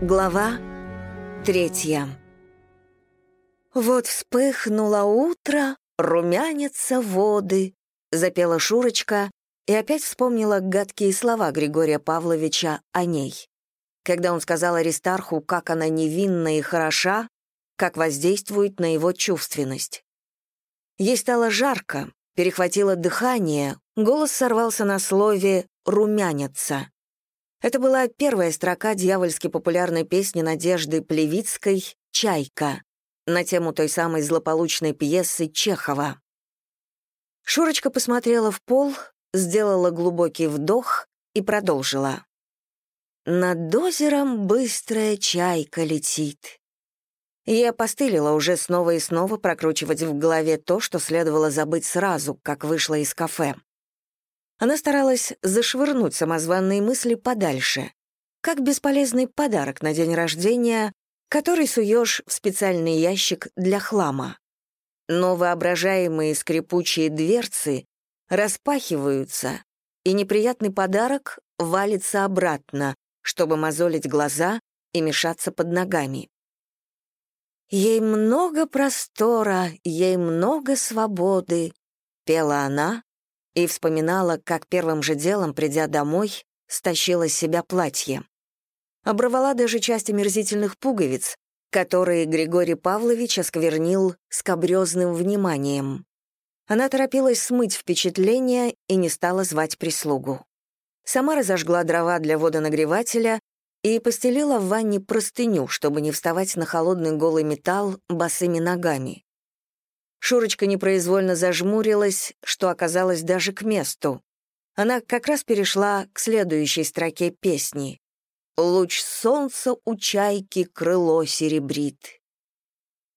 Глава третья. «Вот вспыхнуло утро, румянятся воды», — запела Шурочка и опять вспомнила гадкие слова Григория Павловича о ней. Когда он сказал Аристарху, как она невинна и хороша, как воздействует на его чувственность. Ей стало жарко, перехватило дыхание, голос сорвался на слове «румянятся». Это была первая строка дьявольски популярной песни Надежды Плевицкой «Чайка» на тему той самой злополучной пьесы Чехова. Шурочка посмотрела в пол, сделала глубокий вдох и продолжила. «Над озером быстрая чайка летит». Я постылила уже снова и снова прокручивать в голове то, что следовало забыть сразу, как вышла из кафе. Она старалась зашвырнуть самозванные мысли подальше, как бесполезный подарок на день рождения, который суешь в специальный ящик для хлама. Но воображаемые скрипучие дверцы распахиваются, и неприятный подарок валится обратно, чтобы мозолить глаза и мешаться под ногами. «Ей много простора, ей много свободы», — пела она, и вспоминала, как первым же делом, придя домой, стащила с себя платье. Оборвала даже часть омерзительных пуговиц, которые Григорий Павлович осквернил скобрезным вниманием. Она торопилась смыть впечатление и не стала звать прислугу. Сама разожгла дрова для водонагревателя и постелила в ванне простыню, чтобы не вставать на холодный голый металл босыми ногами. Шурочка непроизвольно зажмурилась, что оказалось даже к месту. Она как раз перешла к следующей строке песни. «Луч солнца у чайки крыло серебрит».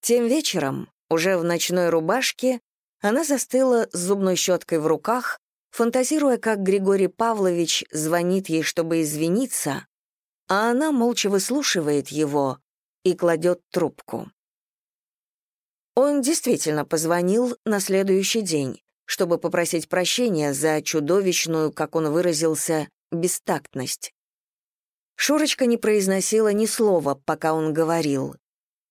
Тем вечером, уже в ночной рубашке, она застыла с зубной щеткой в руках, фантазируя, как Григорий Павлович звонит ей, чтобы извиниться, а она молча выслушивает его и кладет трубку. Он действительно позвонил на следующий день, чтобы попросить прощения за чудовищную, как он выразился, бестактность. Шурочка не произносила ни слова, пока он говорил.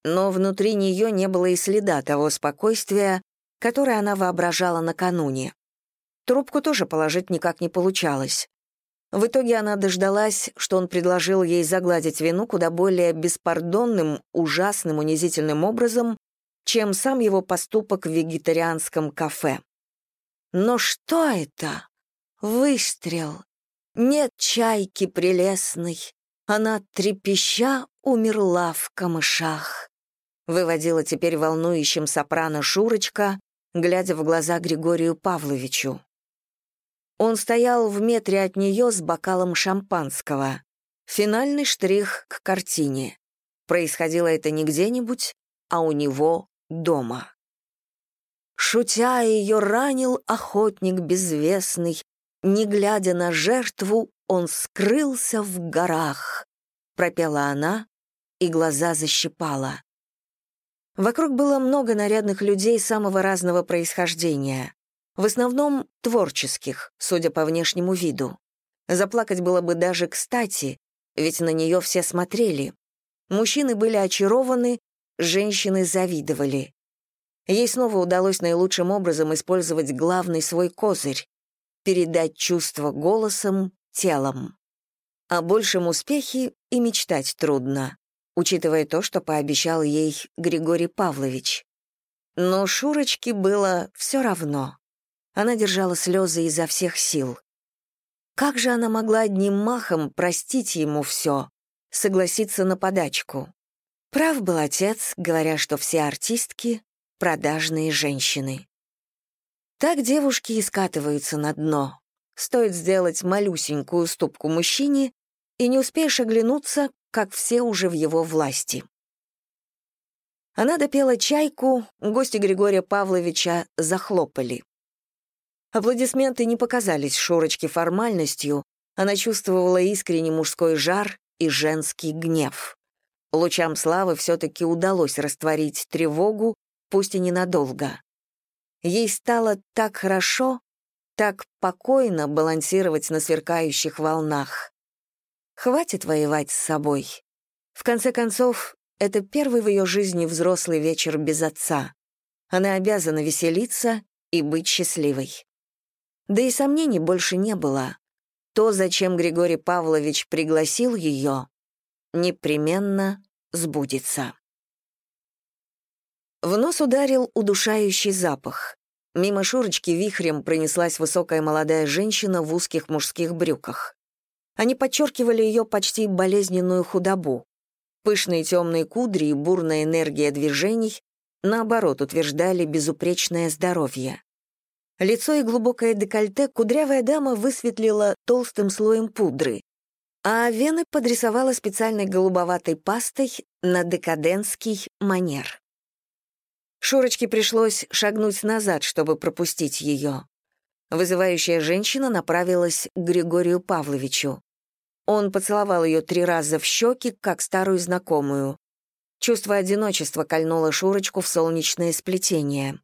Но внутри нее не было и следа того спокойствия, которое она воображала накануне. Трубку тоже положить никак не получалось. В итоге она дождалась, что он предложил ей загладить вину куда более беспардонным, ужасным, унизительным образом, чем сам его поступок в вегетарианском кафе. Но что это? Выстрел. Нет чайки прелестной. Она, трепеща, умерла в камышах. Выводила теперь волнующим сопрано Шурочка, глядя в глаза Григорию Павловичу. Он стоял в метре от нее с бокалом шампанского. Финальный штрих к картине. Происходило это не где-нибудь, а у него дома. Шутя ее ранил охотник безвестный, не глядя на жертву, он скрылся в горах, пропела она, и глаза защипала. Вокруг было много нарядных людей самого разного происхождения, в основном творческих, судя по внешнему виду. Заплакать было бы даже кстати, ведь на нее все смотрели. Мужчины были очарованы, женщины завидовали. Ей снова удалось наилучшим образом использовать главный свой козырь — передать чувство голосом, телом. О большем успехе и мечтать трудно, учитывая то, что пообещал ей Григорий Павлович. Но Шурочке было все равно. Она держала слезы изо всех сил. Как же она могла одним махом простить ему все, согласиться на подачку? Прав был отец, говоря, что все артистки — продажные женщины. Так девушки и скатываются на дно. Стоит сделать малюсенькую уступку мужчине, и не успеешь оглянуться, как все уже в его власти. Она допела чайку, гости Григория Павловича захлопали. Аплодисменты не показались Шурочке формальностью, она чувствовала искренний мужской жар и женский гнев. Лучам славы все-таки удалось растворить тревогу, пусть и ненадолго. Ей стало так хорошо, так покойно балансировать на сверкающих волнах. Хватит воевать с собой. В конце концов, это первый в ее жизни взрослый вечер без отца. Она обязана веселиться и быть счастливой. Да и сомнений больше не было. То, зачем Григорий Павлович пригласил ее, непременно сбудется. В нос ударил удушающий запах. Мимо Шурочки вихрем пронеслась высокая молодая женщина в узких мужских брюках. Они подчеркивали ее почти болезненную худобу. Пышные темные кудри и бурная энергия движений, наоборот, утверждали безупречное здоровье. Лицо и глубокое декольте кудрявая дама высветлила толстым слоем пудры, а вены подрисовала специальной голубоватой пастой на декадентский манер. Шурочке пришлось шагнуть назад, чтобы пропустить ее. Вызывающая женщина направилась к Григорию Павловичу. Он поцеловал ее три раза в щеки, как старую знакомую. Чувство одиночества кольнуло Шурочку в солнечное сплетение.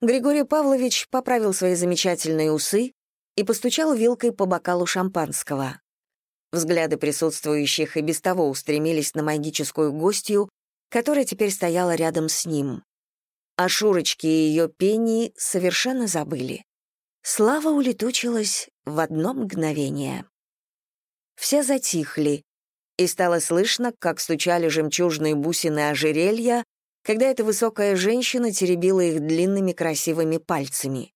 Григорий Павлович поправил свои замечательные усы и постучал вилкой по бокалу шампанского. Взгляды присутствующих и без того устремились на магическую гостью, которая теперь стояла рядом с ним. О Шурочке и ее пении совершенно забыли. Слава улетучилась в одно мгновение. Все затихли, и стало слышно, как стучали жемчужные бусины ожерелья, когда эта высокая женщина теребила их длинными красивыми пальцами.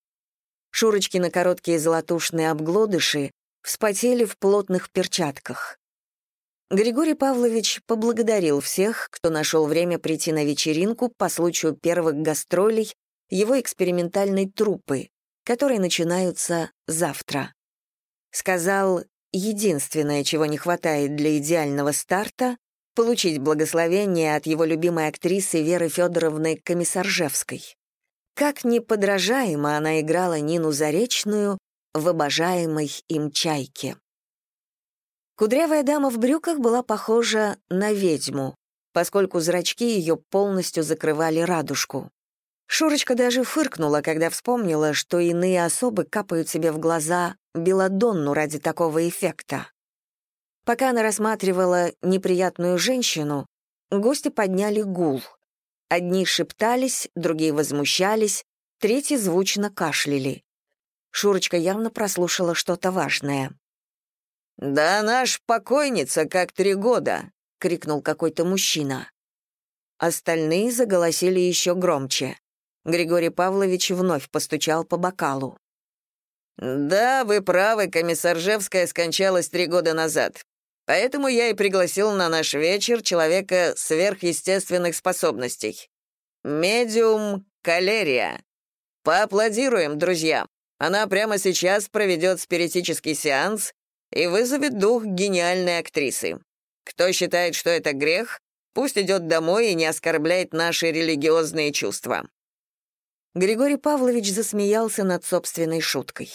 Шурочки на короткие золотушные обглодыши вспотели в плотных перчатках. Григорий Павлович поблагодарил всех, кто нашел время прийти на вечеринку по случаю первых гастролей его экспериментальной труппы, которые начинаются завтра. Сказал, единственное, чего не хватает для идеального старта, получить благословение от его любимой актрисы Веры Федоровны Комиссаржевской. Как неподражаемо она играла Нину Заречную в обожаемой им «Чайке». Кудрявая дама в брюках была похожа на ведьму, поскольку зрачки ее полностью закрывали радужку. Шурочка даже фыркнула, когда вспомнила, что иные особы капают себе в глаза белодонну ради такого эффекта. Пока она рассматривала неприятную женщину, гости подняли гул. Одни шептались, другие возмущались, третьи звучно кашляли. Шурочка явно прослушала что-то важное. «Да она ж покойница, как три года!» — крикнул какой-то мужчина. Остальные заголосили еще громче. Григорий Павлович вновь постучал по бокалу. «Да, вы правы, комиссар Жевская скончалась три года назад. Поэтому я и пригласил на наш вечер человека сверхъестественных способностей. Медиум Калерия. Поаплодируем, друзья. Она прямо сейчас проведет спиритический сеанс и вызовет дух гениальной актрисы. Кто считает, что это грех, пусть идет домой и не оскорбляет наши религиозные чувства». Григорий Павлович засмеялся над собственной шуткой.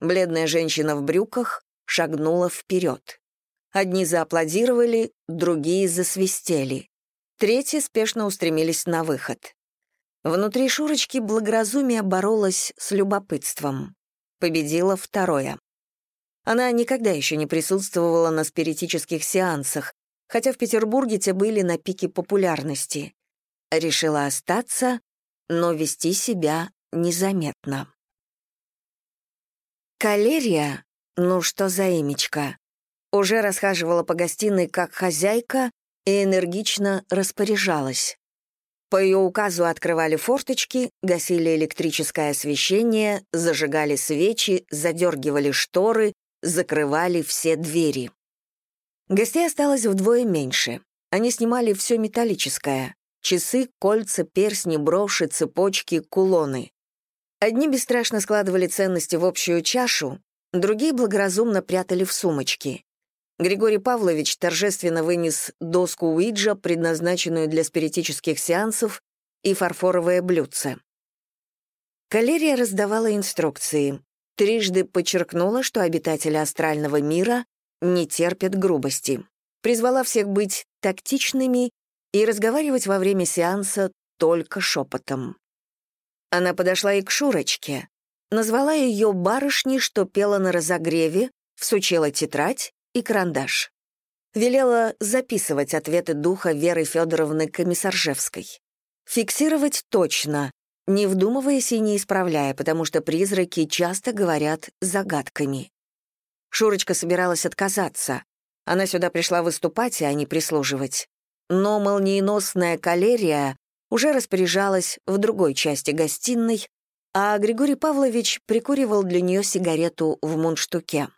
Бледная женщина в брюках шагнула вперед. Одни зааплодировали, другие засвистели. Третьи спешно устремились на выход. Внутри Шурочки благоразумие боролось с любопытством. Победило второе. Она никогда еще не присутствовала на спиритических сеансах, хотя в Петербурге те были на пике популярности. Решила остаться, но вести себя незаметно. Калерия, ну что за имечка, уже расхаживала по гостиной как хозяйка и энергично распоряжалась. По ее указу открывали форточки, гасили электрическое освещение, зажигали свечи, задергивали шторы, закрывали все двери. Гостей осталось вдвое меньше. Они снимали все металлическое — часы, кольца, персни, броши, цепочки, кулоны. Одни бесстрашно складывали ценности в общую чашу, другие благоразумно прятали в сумочки. Григорий Павлович торжественно вынес доску Уиджа, предназначенную для спиритических сеансов, и фарфоровое блюдце. Калерия раздавала инструкции трижды подчеркнула, что обитатели астрального мира не терпят грубости. Призвала всех быть тактичными и разговаривать во время сеанса только шепотом. Она подошла и к Шурочке, назвала ее барышней, что пела на разогреве, всучила тетрадь и карандаш. велела записывать ответы духа Веры Федоровны Комиссаржевской. Фиксировать точно, не вдумываясь и не исправляя, потому что призраки часто говорят загадками. Шурочка собиралась отказаться. Она сюда пришла выступать, а не прислуживать. Но молниеносная калерия уже распоряжалась в другой части гостиной, а Григорий Павлович прикуривал для нее сигарету в мундштуке.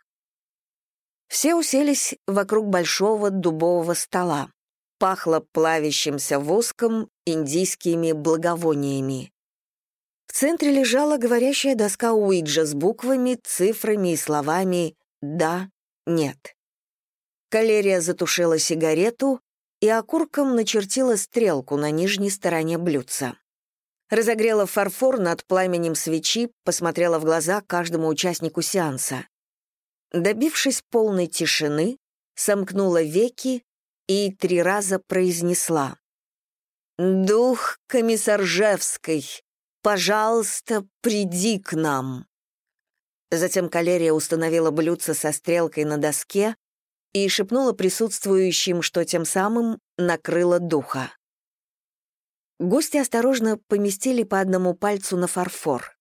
Все уселись вокруг большого дубового стола. Пахло плавящимся воском, индийскими благовониями. В центре лежала говорящая доска Уиджа с буквами, цифрами и словами «да», «нет». Калерия затушила сигарету и окурком начертила стрелку на нижней стороне блюдца разогрела фарфор над пламенем свечи, посмотрела в глаза каждому участнику сеанса. Добившись полной тишины, сомкнула веки и три раза произнесла. «Дух комиссаржевской, пожалуйста, приди к нам». Затем калерия установила блюдце со стрелкой на доске и шепнула присутствующим, что тем самым накрыла духа. Гости осторожно поместили по одному пальцу на фарфор.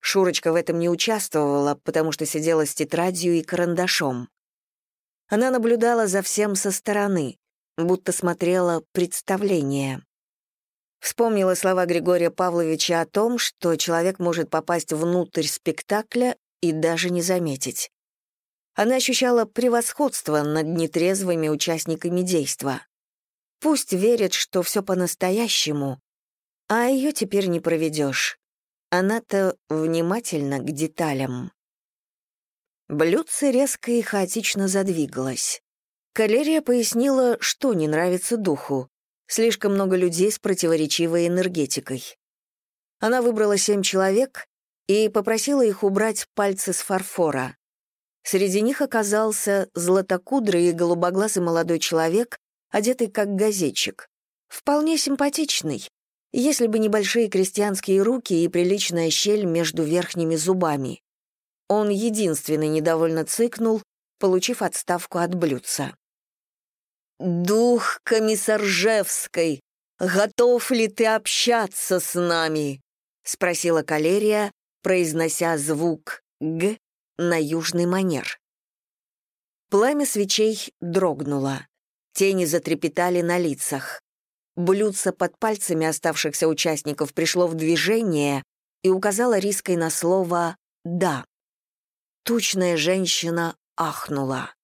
Шурочка в этом не участвовала, потому что сидела с тетрадью и карандашом. Она наблюдала за всем со стороны, будто смотрела представление. Вспомнила слова Григория Павловича о том, что человек может попасть внутрь спектакля и даже не заметить. Она ощущала превосходство над нетрезвыми участниками действа. Пусть верит, что все по-настоящему, а ее теперь не проведешь. Она-то внимательна к деталям. Блюдце резко и хаотично задвигалось. Калерия пояснила, что не нравится духу. Слишком много людей с противоречивой энергетикой. Она выбрала семь человек и попросила их убрать пальцы с фарфора. Среди них оказался златокудрый и голубоглазый молодой человек одетый как газетчик. Вполне симпатичный, если бы небольшие крестьянские руки и приличная щель между верхними зубами. Он единственный недовольно цыкнул, получив отставку от блюдца. «Дух комиссаржевской, готов ли ты общаться с нами?» — спросила калерия, произнося звук «г» на южный манер. Пламя свечей дрогнуло. Тени затрепетали на лицах. Блюдце под пальцами оставшихся участников пришло в движение и указало риской на слово «да». Тучная женщина ахнула.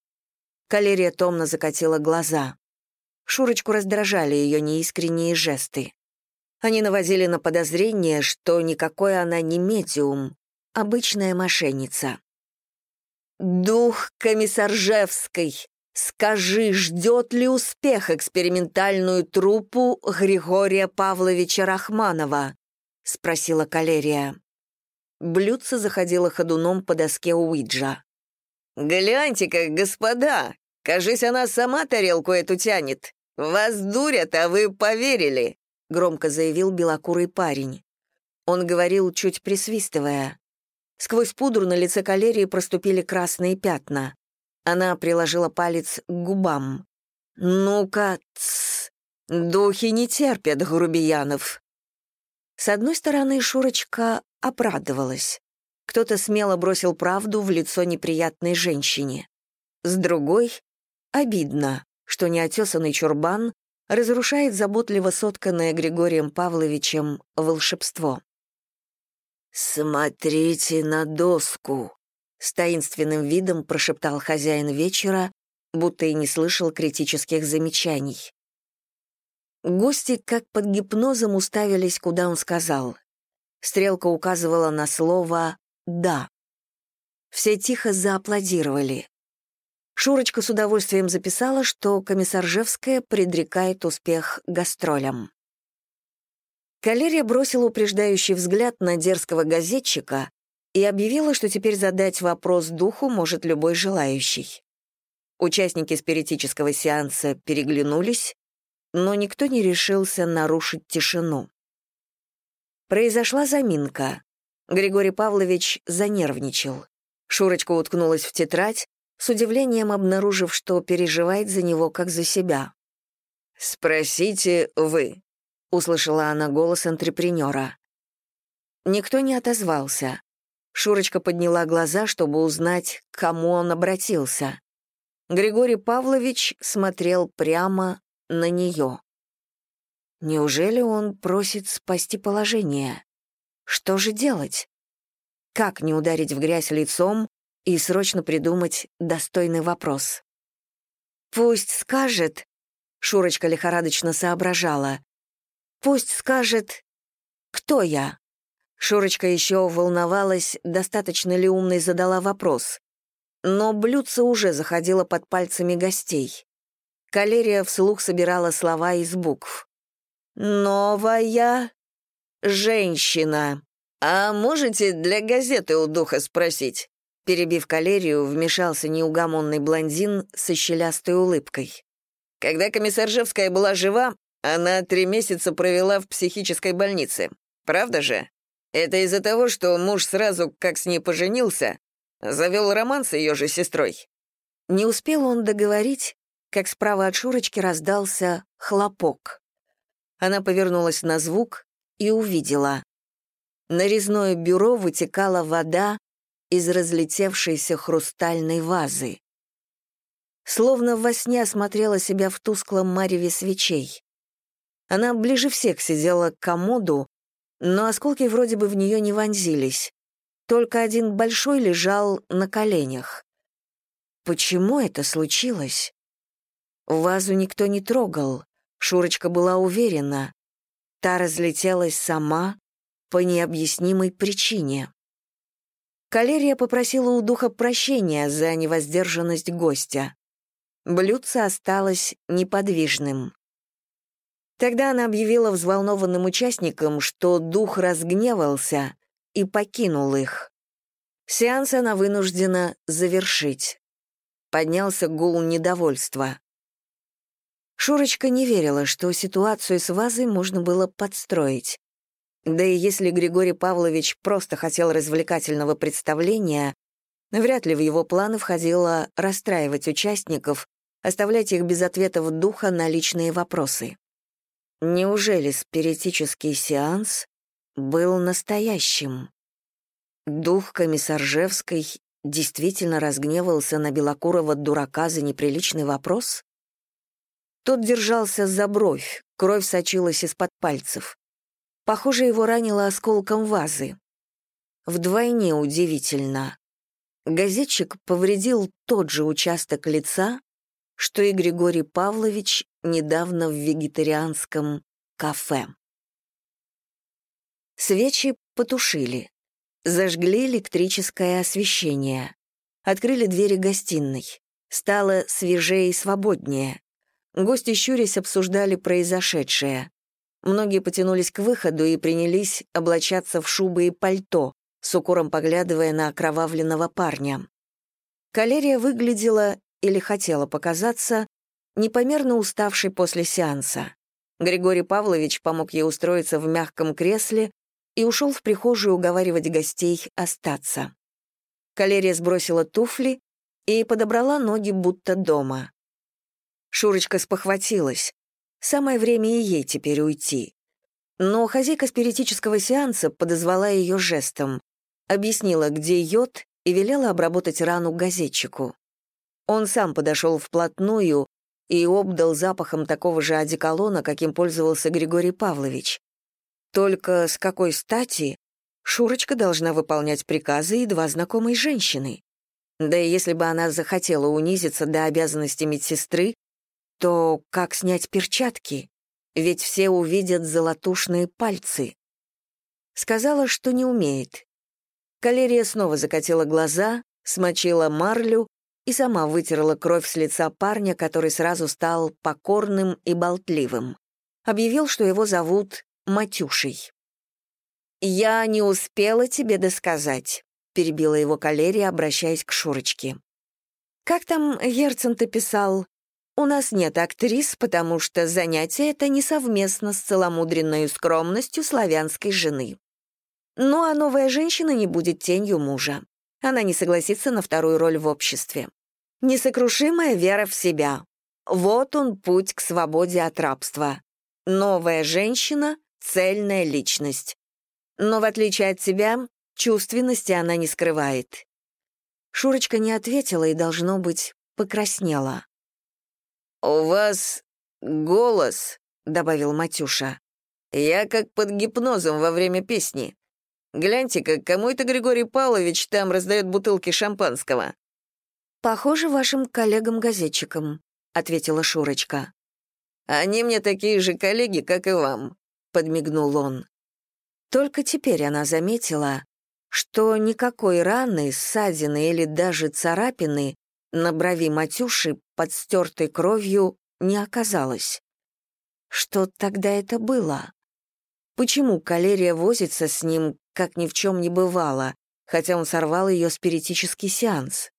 Калерия томно закатила глаза. Шурочку раздражали ее неискренние жесты. Они наводили на подозрение, что никакой она не медиум, обычная мошенница. «Дух комиссаржевской!» Скажи, ждет ли успех экспериментальную труппу Григория Павловича Рахманова? спросила Калерия. Блюдце заходило ходуном по доске Уиджа. «Гляньте-ка, господа! Кажись, она сама тарелку эту тянет. Вас дурят, а вы поверили!» — громко заявил белокурый парень. Он говорил, чуть присвистывая. Сквозь пудру на лице калерии проступили красные пятна. Она приложила палец к губам. «Ну-ка, духи не терпят грубиянов». С одной стороны, Шурочка обрадовалась. Кто-то смело бросил правду в лицо неприятной женщине. С другой — обидно, что неотесанный чурбан разрушает заботливо сотканное Григорием Павловичем волшебство. «Смотрите на доску», с таинственным видом прошептал хозяин вечера, будто и не слышал критических замечаний. Гости как под гипнозом уставились, куда он сказал. Стрелка указывала на слово «да». Все тихо зааплодировали. Шурочка с удовольствием записала, что комиссаржевская предрекает успех гастролям. Калерия бросила упреждающий взгляд на дерзкого газетчика, и объявила, что теперь задать вопрос духу может любой желающий. Участники спиритического сеанса переглянулись, но никто не решился нарушить тишину. Произошла заминка. Григорий Павлович занервничал. Шурочка уткнулась в тетрадь, с удивлением обнаружив, что переживает за него как за себя. «Спросите вы», — услышала она голос антрепренера. Никто не отозвался. Шурочка подняла глаза, чтобы узнать, к кому он обратился. Григорий Павлович смотрел прямо на нее. Неужели он просит спасти положение? Что же делать? Как не ударить в грязь лицом и срочно придумать достойный вопрос? «Пусть скажет», — Шурочка лихорадочно соображала, «пусть скажет, кто я?» Шурочка еще волновалась, достаточно ли умной задала вопрос. Но блюдце уже заходило под пальцами гостей. Калерия вслух собирала слова из букв. «Новая женщина. А можете для газеты у духа спросить?» Перебив калерию, вмешался неугомонный блондин со щелястой улыбкой. «Когда комиссар Жевская была жива, она три месяца провела в психической больнице. Правда же?» Это из-за того, что муж сразу, как с ней поженился, завел роман с ее же сестрой. Не успел он договорить, как справа от Шурочки раздался хлопок. Она повернулась на звук и увидела. На резное бюро вытекала вода из разлетевшейся хрустальной вазы. Словно во сне осмотрела себя в тусклом мареве свечей. Она ближе всех сидела к комоду, но осколки вроде бы в нее не вонзились. Только один большой лежал на коленях. Почему это случилось? Вазу никто не трогал, Шурочка была уверена. Та разлетелась сама по необъяснимой причине. Калерия попросила у духа прощения за невоздержанность гостя. Блюдце осталось неподвижным. Тогда она объявила взволнованным участникам, что дух разгневался и покинул их. Сеанс она вынуждена завершить. Поднялся гул недовольства. Шурочка не верила, что ситуацию с вазой можно было подстроить. Да и если Григорий Павлович просто хотел развлекательного представления, вряд ли в его планы входило расстраивать участников, оставлять их без ответов духа на личные вопросы. Неужели спиритический сеанс был настоящим? Дух комиссаржевской действительно разгневался на белокурого дурака за неприличный вопрос? Тот держался за бровь, кровь сочилась из-под пальцев. Похоже, его ранило осколком вазы. Вдвойне удивительно. Газетчик повредил тот же участок лица, что и Григорий Павлович недавно в вегетарианском кафе. Свечи потушили, зажгли электрическое освещение, открыли двери гостиной. Стало свежее и свободнее. Гости, щурясь, обсуждали произошедшее. Многие потянулись к выходу и принялись облачаться в шубы и пальто, с укором поглядывая на окровавленного парня. Калерия выглядела или хотела показаться непомерно уставшей после сеанса. Григорий Павлович помог ей устроиться в мягком кресле и ушел в прихожую уговаривать гостей остаться. Калерия сбросила туфли и подобрала ноги будто дома. Шурочка спохватилась. Самое время и ей теперь уйти. Но хозяйка спиритического сеанса подозвала ее жестом, объяснила, где йод, и велела обработать рану газетчику. Он сам подошел вплотную и обдал запахом такого же одеколона, каким пользовался Григорий Павлович. Только с какой стати Шурочка должна выполнять приказы едва знакомой женщины? Да и если бы она захотела унизиться до обязанности медсестры, то как снять перчатки? Ведь все увидят золотушные пальцы. Сказала, что не умеет. Калерия снова закатила глаза, смочила марлю и сама вытерла кровь с лица парня, который сразу стал покорным и болтливым. Объявил, что его зовут Матюшей. «Я не успела тебе досказать», — перебила его калерия, обращаясь к Шурочке. «Как там Герцен-то писал? У нас нет актрис, потому что занятие это не совместно с целомудренной скромностью славянской жены. Ну а новая женщина не будет тенью мужа. Она не согласится на вторую роль в обществе. Несокрушимая вера в себя. Вот он путь к свободе от рабства. Новая женщина — цельная личность. Но в отличие от тебя, чувственности она не скрывает. Шурочка не ответила и, должно быть, покраснела. «У вас голос», — добавил Матюша. «Я как под гипнозом во время песни. Гляньте-ка, кому это Григорий Павлович там раздает бутылки шампанского?» «Похоже, вашим коллегам-газетчикам», — ответила Шурочка. «Они мне такие же коллеги, как и вам», — подмигнул он. Только теперь она заметила, что никакой раны, ссадины или даже царапины на брови Матюши под стертой кровью не оказалось. Что тогда это было? Почему калерия возится с ним, как ни в чем не бывало, хотя он сорвал ее спиритический сеанс?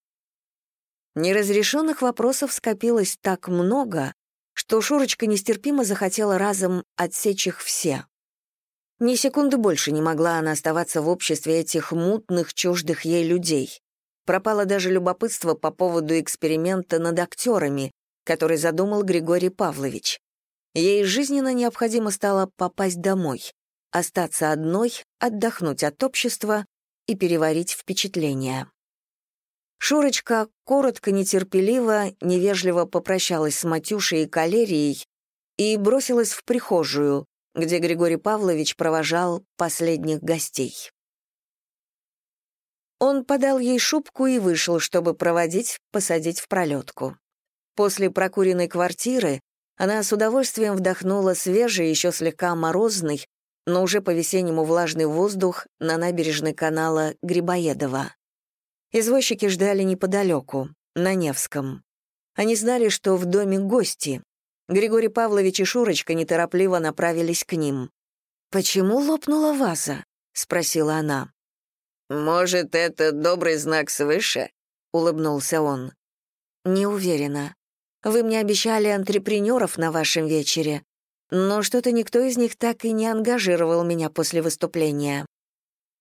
Неразрешенных вопросов скопилось так много, что Шурочка нестерпимо захотела разом отсечь их все. Ни секунды больше не могла она оставаться в обществе этих мутных, чуждых ей людей. Пропало даже любопытство по поводу эксперимента над актерами, который задумал Григорий Павлович. Ей жизненно необходимо стало попасть домой, остаться одной, отдохнуть от общества и переварить впечатления. Шурочка коротко, нетерпеливо, невежливо попрощалась с Матюшей и Калерией и бросилась в прихожую, где Григорий Павлович провожал последних гостей. Он подал ей шубку и вышел, чтобы проводить, посадить в пролетку. После прокуренной квартиры она с удовольствием вдохнула свежий, еще слегка морозный, но уже по-весеннему влажный воздух на набережной канала Грибоедова. Извозчики ждали неподалеку, на Невском. Они знали, что в доме гости. Григорий Павлович и Шурочка неторопливо направились к ним. «Почему лопнула ваза?» — спросила она. «Может, это добрый знак свыше?» — улыбнулся он. «Не уверена. Вы мне обещали антрепренеров на вашем вечере, но что-то никто из них так и не ангажировал меня после выступления».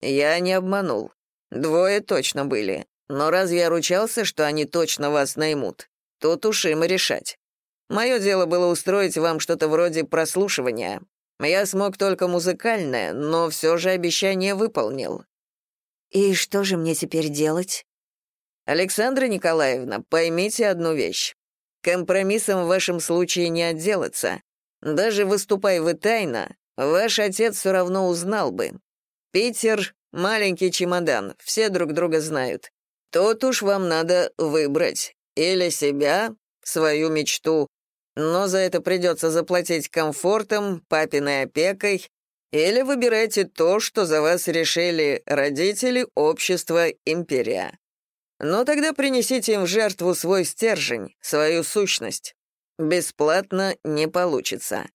«Я не обманул. Двое точно были. Но разве я ручался, что они точно вас наймут? Тут уж им и решать. Мое дело было устроить вам что-то вроде прослушивания. Я смог только музыкальное, но все же обещание выполнил. «И что же мне теперь делать?» «Александра Николаевна, поймите одну вещь. Компромиссом в вашем случае не отделаться. Даже выступая вы тайно, ваш отец все равно узнал бы. Питер — маленький чемодан, все друг друга знают. Тут уж вам надо выбрать. Или себя, свою мечту, но за это придется заплатить комфортом, папиной опекой или выбирайте то, что за вас решили родители, общество, империя. Но тогда принесите им в жертву свой стержень, свою сущность. Бесплатно не получится.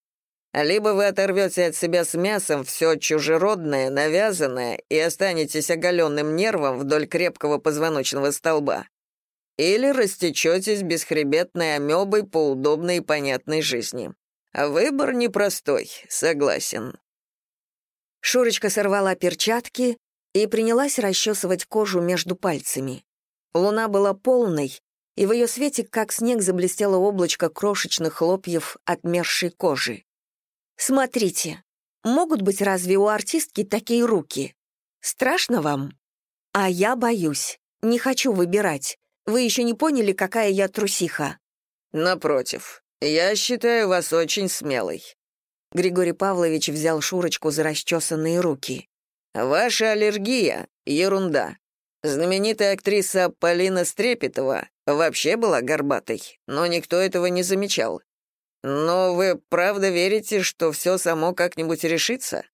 Либо вы оторвете от себя с мясом все чужеродное, навязанное и останетесь оголенным нервом вдоль крепкого позвоночного столба. Или растечетесь бесхребетной амебой по удобной и понятной жизни. Выбор непростой, согласен. Шурочка сорвала перчатки и принялась расчесывать кожу между пальцами. Луна была полной, и в ее свете, как снег, заблестело облачко крошечных хлопьев отмершей кожи. «Смотрите, могут быть разве у артистки такие руки? Страшно вам? А я боюсь, не хочу выбирать. Вы еще не поняли, какая я трусиха?» «Напротив, я считаю вас очень смелой. Григорий Павлович взял Шурочку за расчесанные руки. «Ваша аллергия — ерунда. Знаменитая актриса Полина Стрепетова вообще была горбатой, но никто этого не замечал. Но вы правда верите, что все само как-нибудь решится?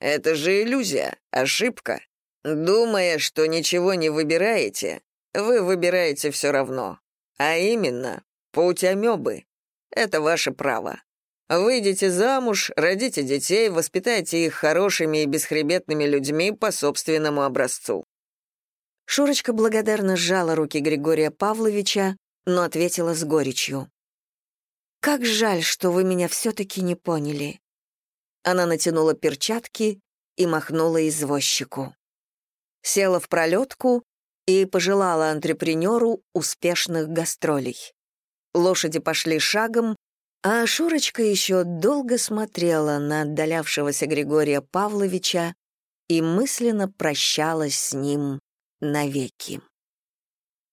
Это же иллюзия, ошибка. Думая, что ничего не выбираете, вы выбираете все равно. А именно, путь амебы. Это ваше право. Выйдите замуж, родите детей, воспитайте их хорошими и бесхребетными людьми по собственному образцу». Шурочка благодарно сжала руки Григория Павловича, но ответила с горечью. «Как жаль, что вы меня все-таки не поняли». Она натянула перчатки и махнула извозчику. Села в пролетку и пожелала антрепренеру успешных гастролей. Лошади пошли шагом, а Шурочка еще долго смотрела на отдалявшегося Григория Павловича и мысленно прощалась с ним навеки.